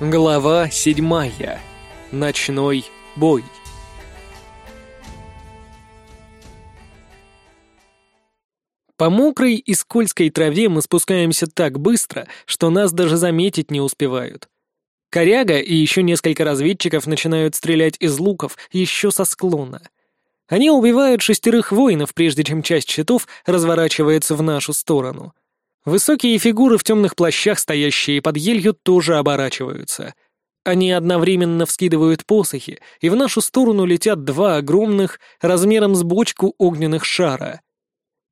Глава седьмая. Ночной бой. По мокрой и скользкой траве мы спускаемся так быстро, что нас даже заметить не успевают. Коряга и еще несколько разведчиков начинают стрелять из луков еще со склона. Они убивают шестерых воинов, прежде чем часть щитов разворачивается в нашу сторону. Высокие фигуры в темных плащах, стоящие под елью, тоже оборачиваются. Они одновременно вскидывают посохи, и в нашу сторону летят два огромных, размером с бочку огненных шара.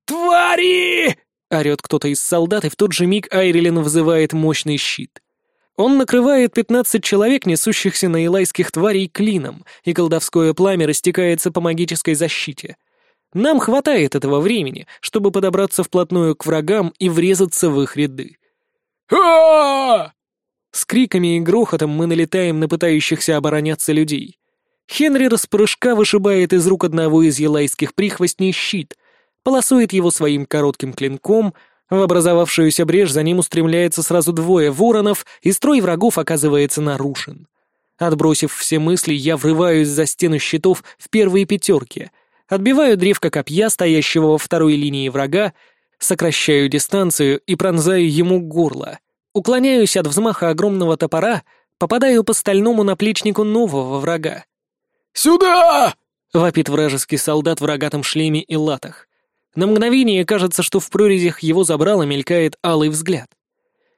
«Твари!» — орёт кто-то из солдат, и в тот же миг Айрилен вызывает мощный щит. Он накрывает пятнадцать человек, несущихся на илайских тварей клином, и колдовское пламя растекается по магической защите. Нам хватает этого времени, чтобы подобраться вплотную к врагам и врезаться в их ряды. а С криками и грохотом мы налетаем на пытающихся обороняться людей. Хенри распрыжка вышибает из рук одного из елайских прихвостней щит, полосует его своим коротким клинком, в образовавшуюся брешь за ним устремляется сразу двое воронов, и строй врагов оказывается нарушен. Отбросив все мысли, я врываюсь за стену щитов в первые пятерки, отбиваю древко копья, стоящего во второй линии врага, сокращаю дистанцию и пронзаю ему горло. Уклоняюсь от взмаха огромного топора, попадаю по стальному наплечнику нового врага. «Сюда!» — вопит вражеский солдат в рогатом шлеме и латах. На мгновение кажется, что в прорезях его забрала мелькает алый взгляд.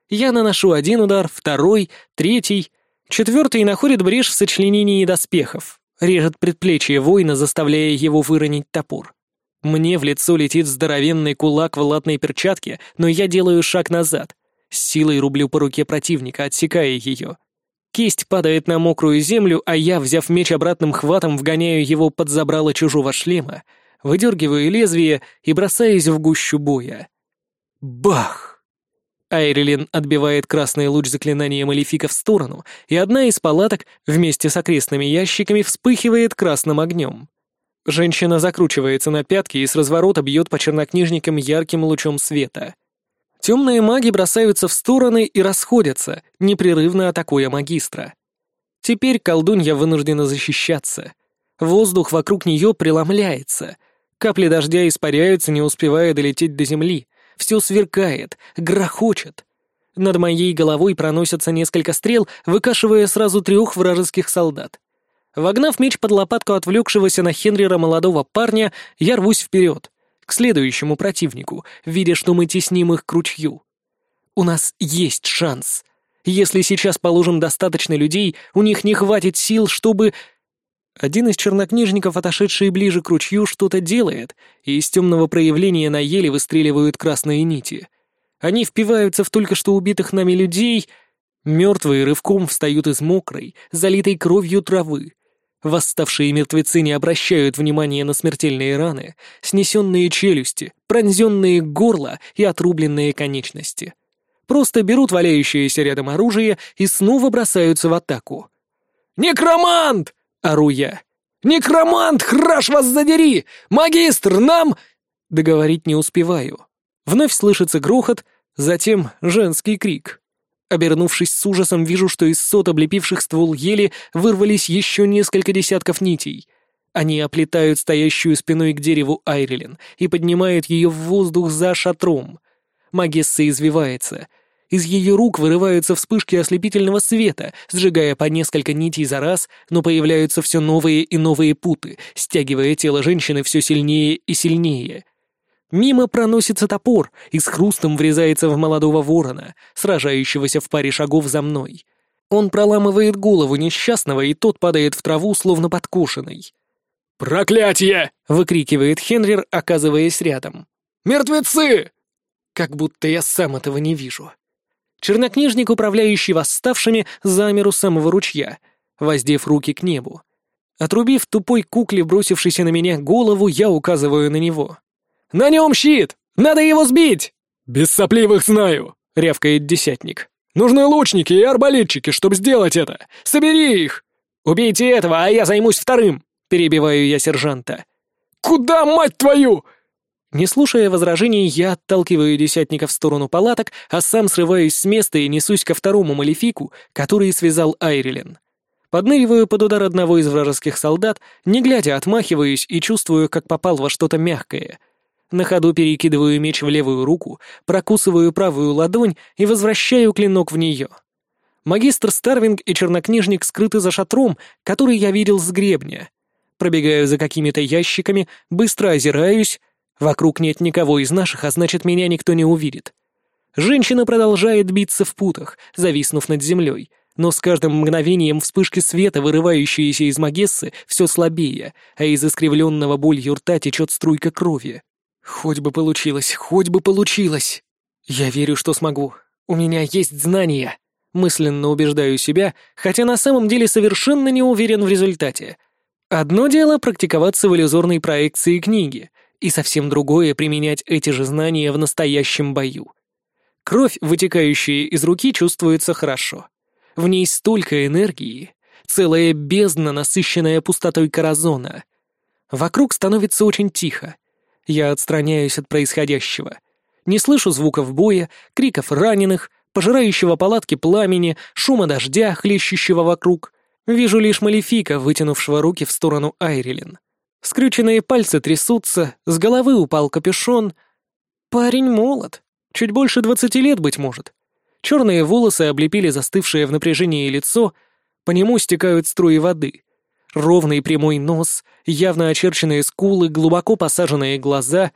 Я наношу один удар, второй, третий, четвертый находит брешь в сочленении доспехов, режет предплечье воина, заставляя его выронить топор. Мне в лицо летит здоровенный кулак в латной перчатке, но я делаю шаг назад, с силой рублю по руке противника, отсекая ее. Кисть падает на мокрую землю, а я, взяв меч обратным хватом, вгоняю его под забрало чужого шлема, выдергиваю лезвие и бросаюсь в гущу боя. Бах! Айрилен отбивает красный луч заклинания Малефика в сторону, и одна из палаток вместе с окрестными ящиками вспыхивает красным огнем. Женщина закручивается на пятки и с разворота бьет по чернокнижникам ярким лучом света. Темные маги бросаются в стороны и расходятся, непрерывно атакуя магистра. Теперь колдунья вынуждена защищаться. Воздух вокруг нее преломляется — Капли дождя испаряются, не успевая долететь до земли. Все сверкает, грохочет. Над моей головой проносятся несколько стрел, выкашивая сразу трех вражеских солдат. Вогнав меч под лопатку отвлекшегося на Хенрира молодого парня, я рвусь вперед, к следующему противнику, видя, что мы тесним их к ручью. У нас есть шанс. Если сейчас положим достаточно людей, у них не хватит сил, чтобы один из чернокнижников, отошедший ближе к ручью, что-то делает, и из темного проявления на еле выстреливают красные нити. Они впиваются в только что убитых нами людей, мертвые рывком встают из мокрой, залитой кровью травы. Восставшие мертвецы не обращают внимания на смертельные раны, снесенные челюсти, пронзенные горло и отрубленные конечности. Просто берут валяющееся рядом оружие и снова бросаются в атаку. «Некромант!» Ору я. «Некромант, храш вас задери! Магистр, нам...» Договорить не успеваю. Вновь слышится грохот, затем женский крик. Обернувшись с ужасом, вижу, что из сот облепивших ствол ели вырвались еще несколько десятков нитей. Они оплетают стоящую спиной к дереву Айрилен и поднимают ее в воздух за шатром. Магесса извивается — из ее рук вырываются вспышки ослепительного света, сжигая по несколько нитей за раз, но появляются все новые и новые путы, стягивая тело женщины все сильнее и сильнее. Мимо проносится топор и с хрустом врезается в молодого ворона, сражающегося в паре шагов за мной. Он проламывает голову несчастного, и тот падает в траву, словно подкушенный. «Проклятие!» — выкрикивает Хенрир, оказываясь рядом. «Мертвецы!» Как будто я сам этого не вижу. Чернокнижник, управляющий восставшими, замер у самого ручья, воздев руки к небу. Отрубив тупой кукле, бросившейся на меня голову, я указываю на него. «На нем щит! Надо его сбить!» «Без сопливых знаю!» — рявкает десятник. «Нужны лучники и арбалетчики, чтобы сделать это! Собери их!» «Убейте этого, а я займусь вторым!» — перебиваю я сержанта. «Куда, мать твою?» Не слушая возражений, я отталкиваю десятника в сторону палаток, а сам срываюсь с места и несусь ко второму малефику, который связал Айрилен. Подныриваю под удар одного из вражеских солдат, не глядя отмахиваюсь и чувствую, как попал во что-то мягкое. На ходу перекидываю меч в левую руку, прокусываю правую ладонь и возвращаю клинок в нее. Магистр Старвинг и чернокнижник скрыты за шатром, который я видел с гребня. Пробегаю за какими-то ящиками, быстро озираюсь. Вокруг нет никого из наших, а значит, меня никто не увидит. Женщина продолжает биться в путах, зависнув над землей, но с каждым мгновением вспышки света, вырывающиеся из Магессы, все слабее, а из искривленного болью рта течет струйка крови. Хоть бы получилось, хоть бы получилось. Я верю, что смогу. У меня есть знания. Мысленно убеждаю себя, хотя на самом деле совершенно не уверен в результате. Одно дело практиковаться в иллюзорной проекции книги, и совсем другое применять эти же знания в настоящем бою. Кровь, вытекающая из руки, чувствуется хорошо. В ней столько энергии, целая бездна, насыщенная пустотой Каразона. Вокруг становится очень тихо. Я отстраняюсь от происходящего. Не слышу звуков боя, криков раненых, пожирающего палатки пламени, шума дождя, хлещущего вокруг. Вижу лишь Малефика, вытянувшего руки в сторону Айрилен. Скрюченные пальцы трясутся, с головы упал капюшон. Парень молод, чуть больше двадцати лет, быть может. Черные волосы облепили застывшее в напряжении лицо, по нему стекают струи воды. Ровный прямой нос, явно очерченные скулы, глубоко посаженные глаза.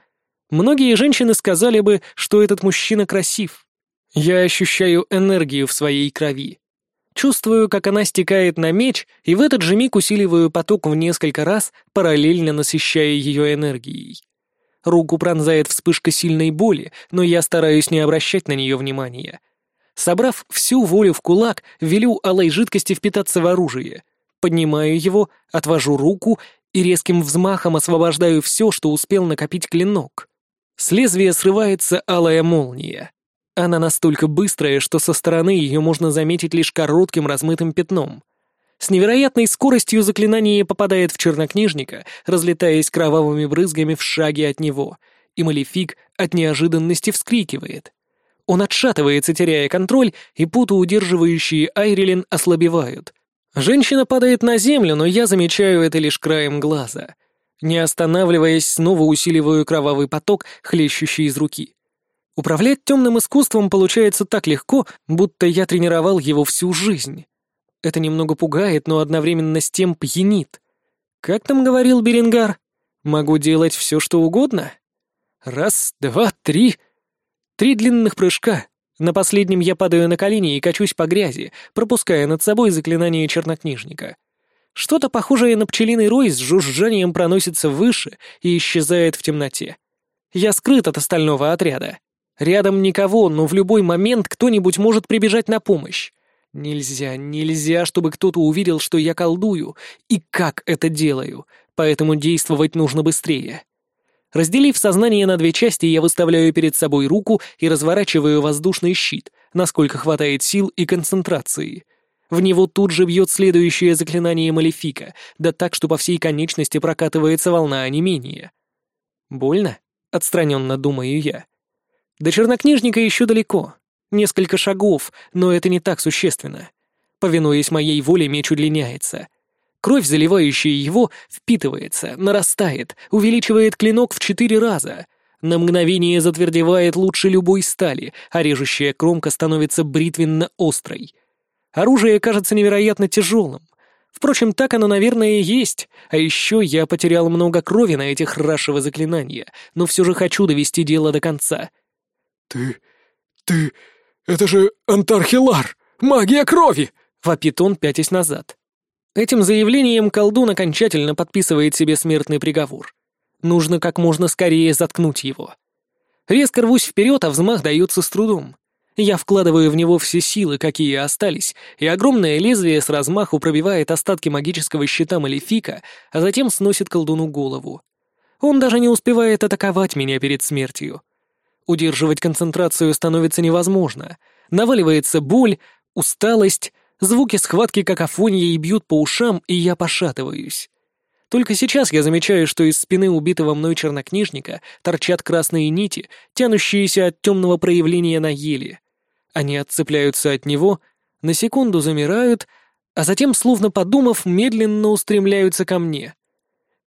Многие женщины сказали бы, что этот мужчина красив. Я ощущаю энергию в своей крови. Чувствую, как она стекает на меч, и в этот же миг усиливаю поток в несколько раз, параллельно насыщая ее энергией. Руку пронзает вспышка сильной боли, но я стараюсь не обращать на нее внимания. Собрав всю волю в кулак, велю алой жидкости впитаться в оружие. Поднимаю его, отвожу руку и резким взмахом освобождаю все, что успел накопить клинок. С лезвия срывается алая молния. Она настолько быстрая, что со стороны ее можно заметить лишь коротким размытым пятном. С невероятной скоростью заклинание попадает в чернокнижника, разлетаясь кровавыми брызгами в шаге от него, и Малефик от неожиданности вскрикивает. Он отшатывается, теряя контроль, и путы, удерживающие Айрилен, ослабевают. Женщина падает на землю, но я замечаю это лишь краем глаза. Не останавливаясь, снова усиливаю кровавый поток, хлещущий из руки. Управлять темным искусством получается так легко, будто я тренировал его всю жизнь. Это немного пугает, но одновременно с тем пьянит. Как там говорил Беренгар? Могу делать все, что угодно? Раз, два, три. Три длинных прыжка. На последнем я падаю на колени и качусь по грязи, пропуская над собой заклинание чернокнижника. Что-то похожее на пчелиный рой с жужжанием проносится выше и исчезает в темноте. Я скрыт от остального отряда. Рядом никого, но в любой момент кто-нибудь может прибежать на помощь. Нельзя, нельзя, чтобы кто-то увидел, что я колдую, и как это делаю, поэтому действовать нужно быстрее. Разделив сознание на две части, я выставляю перед собой руку и разворачиваю воздушный щит, насколько хватает сил и концентрации. В него тут же бьет следующее заклинание Малефика, да так, что по всей конечности прокатывается волна онемения. Больно? Отстраненно думаю я. До чернокнижника еще далеко. Несколько шагов, но это не так существенно. Повинуясь моей воле, меч удлиняется. Кровь, заливающая его, впитывается, нарастает, увеличивает клинок в четыре раза. На мгновение затвердевает лучше любой стали, а режущая кромка становится бритвенно-острой. Оружие кажется невероятно тяжелым. Впрочем, так оно, наверное, и есть. А еще я потерял много крови на этих рашево заклинания, но все же хочу довести дело до конца. «Ты... ты... это же Антархилар! Магия крови!» — вопит он, пятясь назад. Этим заявлением колдун окончательно подписывает себе смертный приговор. Нужно как можно скорее заткнуть его. Резко рвусь вперед, а взмах дается с трудом. Я вкладываю в него все силы, какие остались, и огромное лезвие с размаху пробивает остатки магического щита Малефика, а затем сносит колдуну голову. Он даже не успевает атаковать меня перед смертью. Удерживать концентрацию становится невозможно. Наваливается боль, усталость, звуки схватки какофонией бьют по ушам, и я пошатываюсь. Только сейчас я замечаю, что из спины убитого мной чернокнижника торчат красные нити, тянущиеся от темного проявления на еле. Они отцепляются от него, на секунду замирают, а затем, словно подумав, медленно устремляются ко мне.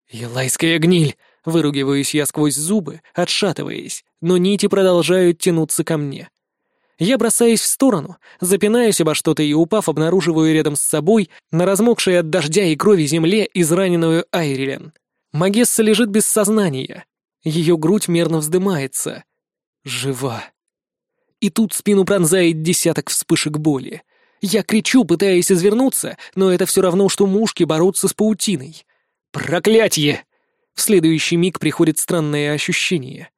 «Елайская гниль!» — выругиваюсь я сквозь зубы, отшатываясь, но нити продолжают тянуться ко мне. Я бросаюсь в сторону, запинаюсь обо что-то и, упав, обнаруживаю рядом с собой на размокшей от дождя и крови земле израненную Айрилен. Магесса лежит без сознания. Ее грудь мерно вздымается. Жива. И тут спину пронзает десяток вспышек боли. Я кричу, пытаясь извернуться, но это все равно, что мушки бороться с паутиной. Проклятье! В следующий миг приходит странное ощущение.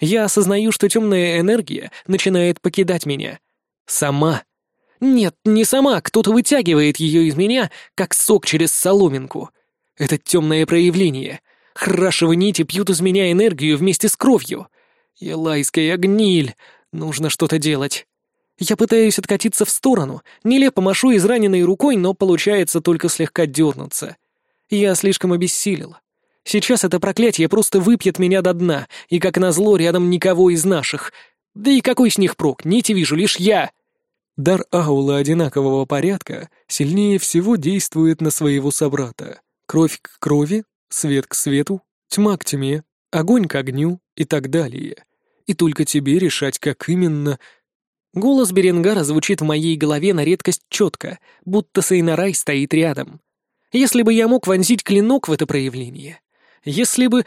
Я осознаю, что темная энергия начинает покидать меня. Сама. Нет, не сама, кто-то вытягивает ее из меня, как сок через соломинку. Это темное проявление. Храшевы нити пьют из меня энергию вместе с кровью. Елайская гниль. Нужно что-то делать. Я пытаюсь откатиться в сторону, нелепо машу израненной рукой, но получается только слегка дернуться. Я слишком обессилел. Сейчас это проклятие просто выпьет меня до дна, и, как назло, рядом никого из наших. Да и какой с них прок, нити вижу лишь я. Дар аула одинакового порядка сильнее всего действует на своего собрата. Кровь к крови, свет к свету, тьма к тьме, огонь к огню и так далее. И только тебе решать, как именно... Голос Беренгара звучит в моей голове на редкость четко, будто Сейнарай стоит рядом. Если бы я мог вонзить клинок в это проявление, если бы...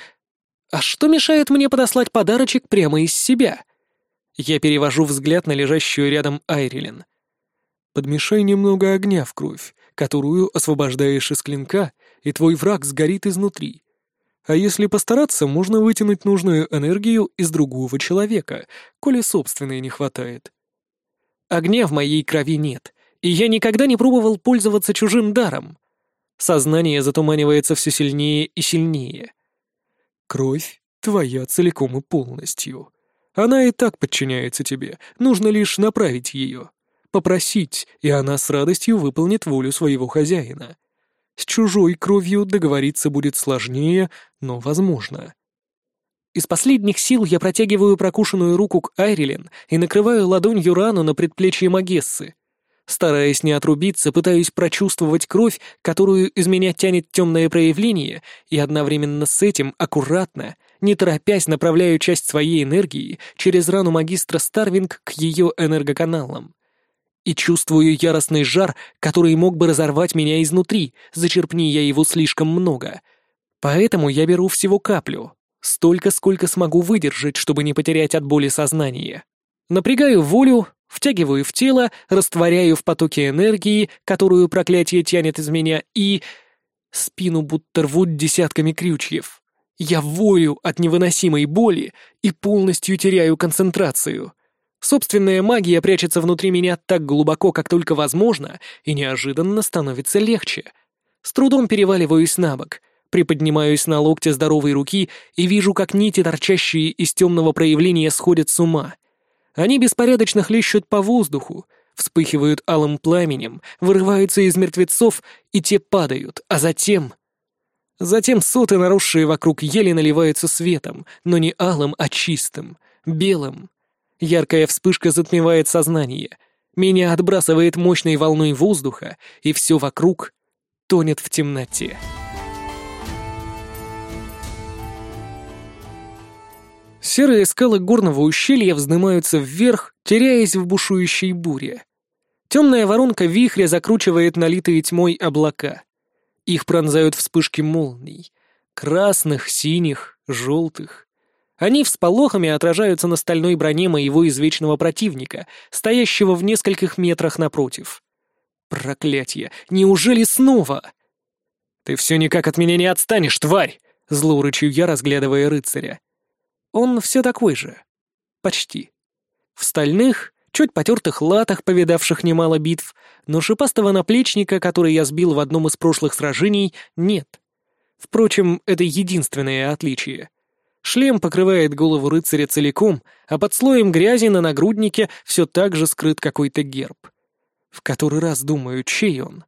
А что мешает мне подослать подарочек прямо из себя? Я перевожу взгляд на лежащую рядом Айрилен. Подмешай немного огня в кровь, которую освобождаешь из клинка, и твой враг сгорит изнутри. А если постараться, можно вытянуть нужную энергию из другого человека, коли собственной не хватает. Огня в моей крови нет, и я никогда не пробовал пользоваться чужим даром. Сознание затуманивается все сильнее и сильнее. Кровь твоя целиком и полностью. Она и так подчиняется тебе, нужно лишь направить ее. Попросить, и она с радостью выполнит волю своего хозяина. С чужой кровью договориться будет сложнее, но возможно. Из последних сил я протягиваю прокушенную руку к Айрилен и накрываю ладонью рану на предплечье Магессы. Стараясь не отрубиться, пытаюсь прочувствовать кровь, которую из меня тянет темное проявление, и одновременно с этим аккуратно, не торопясь, направляю часть своей энергии через рану магистра Старвинг к ее энергоканалам. И чувствую яростный жар, который мог бы разорвать меня изнутри, зачерпни я его слишком много. Поэтому я беру всего каплю, столько, сколько смогу выдержать, чтобы не потерять от боли сознание. Напрягаю волю, втягиваю в тело, растворяю в потоке энергии, которую проклятие тянет из меня, и... Спину будто рвут десятками крючьев. Я вою от невыносимой боли и полностью теряю концентрацию. Собственная магия прячется внутри меня так глубоко, как только возможно, и неожиданно становится легче. С трудом переваливаюсь на бок, приподнимаюсь на локте здоровой руки и вижу, как нити, торчащие из темного проявления, сходят с ума. Они беспорядочно хлещут по воздуху, вспыхивают алым пламенем, вырываются из мертвецов, и те падают, а затем... Затем соты, наросшие вокруг ели, наливаются светом, но не алым, а чистым, белым. Яркая вспышка затмевает сознание. Меня отбрасывает мощной волной воздуха, и все вокруг тонет в темноте. Серые скалы горного ущелья вздымаются вверх, теряясь в бушующей буре. Темная воронка вихря закручивает налитые тьмой облака. Их пронзают вспышки молний. Красных, синих, желтых. Они всполохами отражаются на стальной броне моего извечного противника, стоящего в нескольких метрах напротив. Проклятье! Неужели снова? «Ты все никак от меня не отстанешь, тварь!» — зло рычу я, разглядывая рыцаря. Он все такой же. Почти. В стальных, чуть потертых латах, повидавших немало битв, но шипастого наплечника, который я сбил в одном из прошлых сражений, нет. Впрочем, это единственное отличие. Шлем покрывает голову рыцаря целиком, а под слоем грязи на нагруднике все так же скрыт какой-то герб. В который раз думаю, чей он.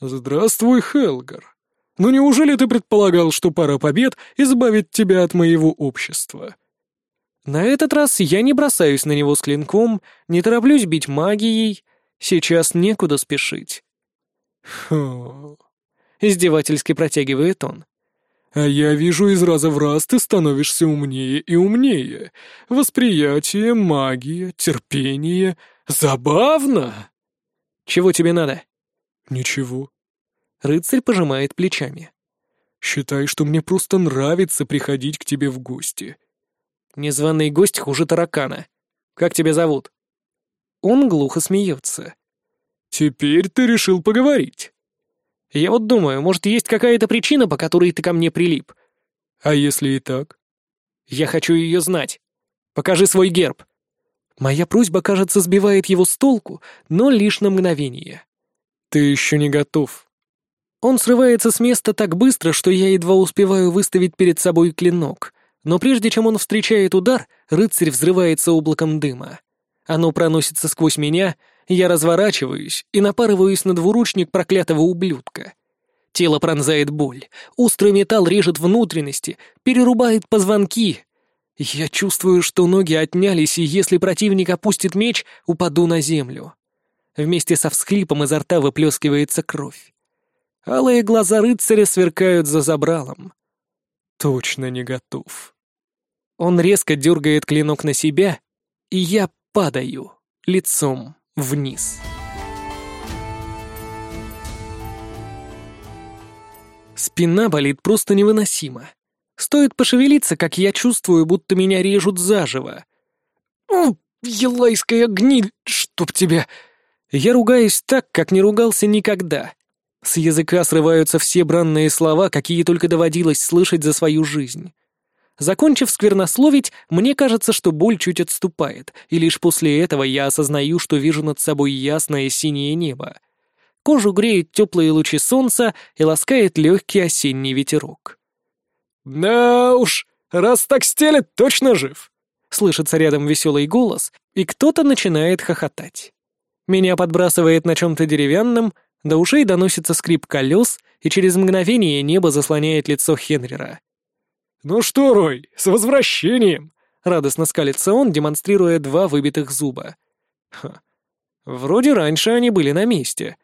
«Здравствуй, Хелгар. Но неужели ты предполагал, что пара побед избавит тебя от моего общества?» На этот раз я не бросаюсь на него с клинком, не тороплюсь бить магией. Сейчас некуда спешить. «Хм...» — издевательски протягивает он. «А я вижу, из раза в раз ты становишься умнее и умнее. Восприятие, магия, терпение. Забавно!» «Чего тебе надо?» «Ничего». Рыцарь пожимает плечами. «Считай, что мне просто нравится приходить к тебе в гости». Незваный гость хуже таракана. Как тебя зовут?» Он глухо смеется. «Теперь ты решил поговорить?» «Я вот думаю, может, есть какая-то причина, по которой ты ко мне прилип?» «А если и так?» «Я хочу ее знать. Покажи свой герб». Моя просьба, кажется, сбивает его с толку, но лишь на мгновение. «Ты еще не готов». Он срывается с места так быстро, что я едва успеваю выставить перед собой клинок но прежде чем он встречает удар, рыцарь взрывается облаком дыма. Оно проносится сквозь меня, я разворачиваюсь и напарываюсь на двуручник проклятого ублюдка. Тело пронзает боль, острый металл режет внутренности, перерубает позвонки. Я чувствую, что ноги отнялись, и если противник опустит меч, упаду на землю. Вместе со всхлипом изо рта выплескивается кровь. Алые глаза рыцаря сверкают за забралом точно не готов. Он резко дергает клинок на себя, и я падаю лицом вниз. Спина болит просто невыносимо. Стоит пошевелиться, как я чувствую, будто меня режут заживо. «О, елайская гниль, чтоб тебя!» Я ругаюсь так, как не ругался никогда. С языка срываются все бранные слова, какие только доводилось слышать за свою жизнь. Закончив сквернословить, мне кажется, что боль чуть отступает, и лишь после этого я осознаю, что вижу над собой ясное синее небо. Кожу греют теплые лучи солнца и ласкает легкий осенний ветерок. «Да уж, раз так стелет, точно жив!» Слышится рядом веселый голос, и кто-то начинает хохотать. Меня подбрасывает на чем-то деревянном, до ушей доносится скрип колес, и через мгновение небо заслоняет лицо Хенрера. «Ну что, Рой, с возвращением!» — радостно скалится он, демонстрируя два выбитых зуба. Ха. Вроде раньше они были на месте.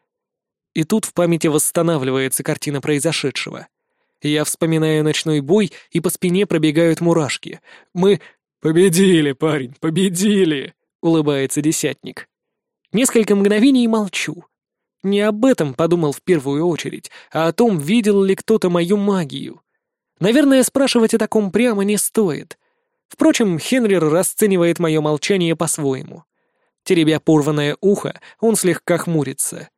И тут в памяти восстанавливается картина произошедшего. Я вспоминаю ночной бой, и по спине пробегают мурашки. Мы... «Победили, парень, победили!» — улыбается десятник. Несколько мгновений молчу. Не об этом подумал в первую очередь, а о том, видел ли кто-то мою магию. Наверное, спрашивать о таком прямо не стоит. Впрочем, Хенрир расценивает мое молчание по-своему. Теребя порванное ухо, он слегка хмурится.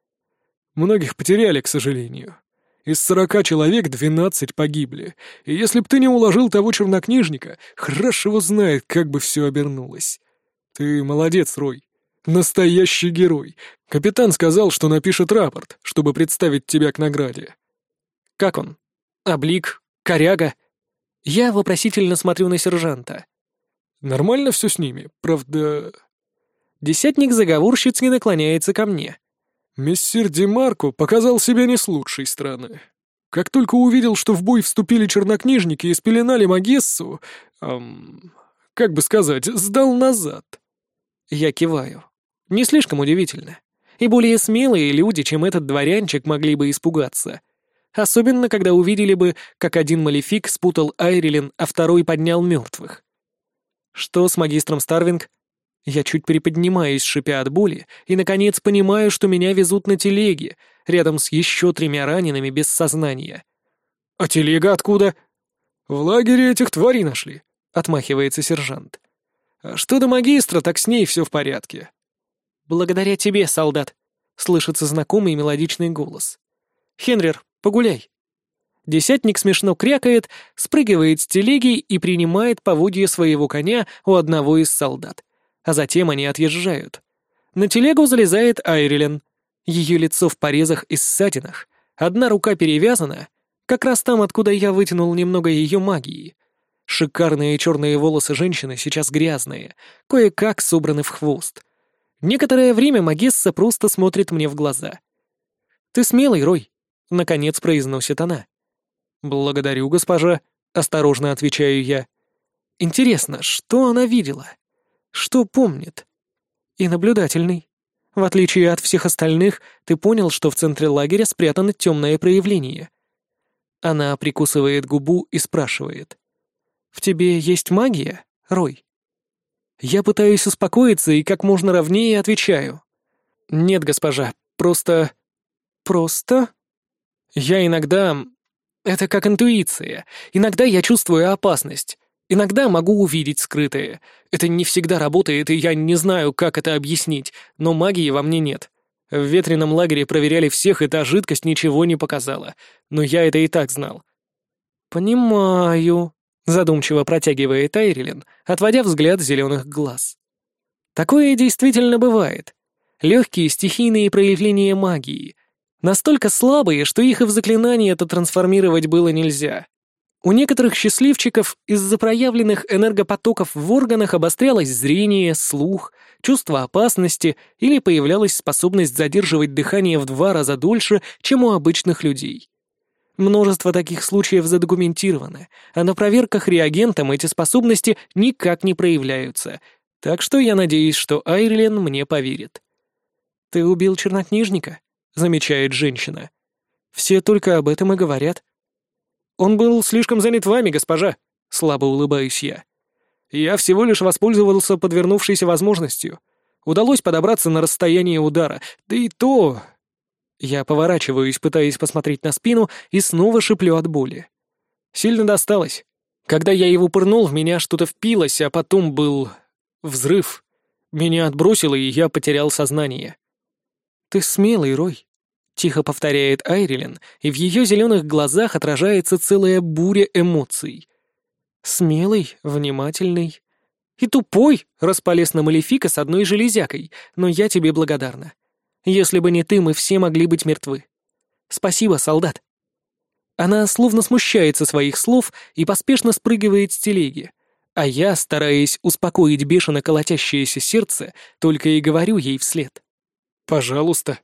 «Многих потеряли, к сожалению. Из сорока человек двенадцать погибли, и если б ты не уложил того чернокнижника, хорошо знает, как бы все обернулось. Ты молодец, Рой. Настоящий герой. Капитан сказал, что напишет рапорт, чтобы представить тебя к награде. Как он? Облик? Коряга? Я вопросительно смотрю на сержанта. Нормально все с ними, правда... Десятник заговорщиц не наклоняется ко мне. Мессир Демарко показал себя не с лучшей стороны. Как только увидел, что в бой вступили чернокнижники и спеленали Магессу, эм, как бы сказать, сдал назад. Я киваю. Не слишком удивительно. И более смелые люди, чем этот дворянчик, могли бы испугаться. Особенно, когда увидели бы, как один малефик спутал Айрилен, а второй поднял мертвых. Что с магистром Старвинг? Я чуть приподнимаюсь, шипя от боли, и, наконец, понимаю, что меня везут на телеге, рядом с еще тремя ранеными без сознания. «А телега откуда?» «В лагере этих тварей нашли», — отмахивается сержант. «А что до магистра, так с ней все в порядке. «Благодаря тебе, солдат», — слышится знакомый мелодичный голос. «Хенрир, погуляй». Десятник смешно крякает, спрыгивает с телеги и принимает поводье своего коня у одного из солдат. А затем они отъезжают. На телегу залезает Айрилен. Ее лицо в порезах и ссадинах. Одна рука перевязана, как раз там, откуда я вытянул немного ее магии. Шикарные черные волосы женщины сейчас грязные, кое-как собраны в хвост. Некоторое время Магесса просто смотрит мне в глаза. «Ты смелый, Рой», — наконец произносит она. «Благодарю, госпожа», — осторожно отвечаю я. «Интересно, что она видела? Что помнит?» «И наблюдательный. В отличие от всех остальных, ты понял, что в центре лагеря спрятано темное проявление». Она прикусывает губу и спрашивает. «В тебе есть магия, Рой?» Я пытаюсь успокоиться и как можно ровнее отвечаю. «Нет, госпожа, просто...» «Просто?» «Я иногда... Это как интуиция. Иногда я чувствую опасность. Иногда могу увидеть скрытое. Это не всегда работает, и я не знаю, как это объяснить, но магии во мне нет. В ветреном лагере проверяли всех, и та жидкость ничего не показала. Но я это и так знал. «Понимаю», — задумчиво протягивает Айрилен, отводя взгляд зеленых глаз. «Такое действительно бывает. Легкие стихийные проявления магии. Настолько слабые, что их и в заклинание это трансформировать было нельзя. У некоторых счастливчиков из-за проявленных энергопотоков в органах обострялось зрение, слух, чувство опасности или появлялась способность задерживать дыхание в два раза дольше, чем у обычных людей. Множество таких случаев задокументировано, а на проверках реагентом эти способности никак не проявляются, так что я надеюсь, что Айрлен мне поверит. «Ты убил чернокнижника?» — замечает женщина. «Все только об этом и говорят». «Он был слишком занят вами, госпожа», — слабо улыбаюсь я. «Я всего лишь воспользовался подвернувшейся возможностью. Удалось подобраться на расстояние удара, да и то...» Я поворачиваюсь, пытаясь посмотреть на спину, и снова шиплю от боли. Сильно досталось. Когда я его пырнул, в меня что-то впилось, а потом был... взрыв. Меня отбросило, и я потерял сознание. «Ты смелый, Рой», Тихо повторяет Айрилен, и в ее зеленых глазах отражается целая буря эмоций. Смелый, внимательный. И тупой, располез на Малефика с одной железякой, но я тебе благодарна. Если бы не ты, мы все могли быть мертвы. Спасибо, солдат. Она словно смущается своих слов и поспешно спрыгивает с телеги. А я, стараясь успокоить бешено колотящееся сердце, только и говорю ей вслед. «Пожалуйста».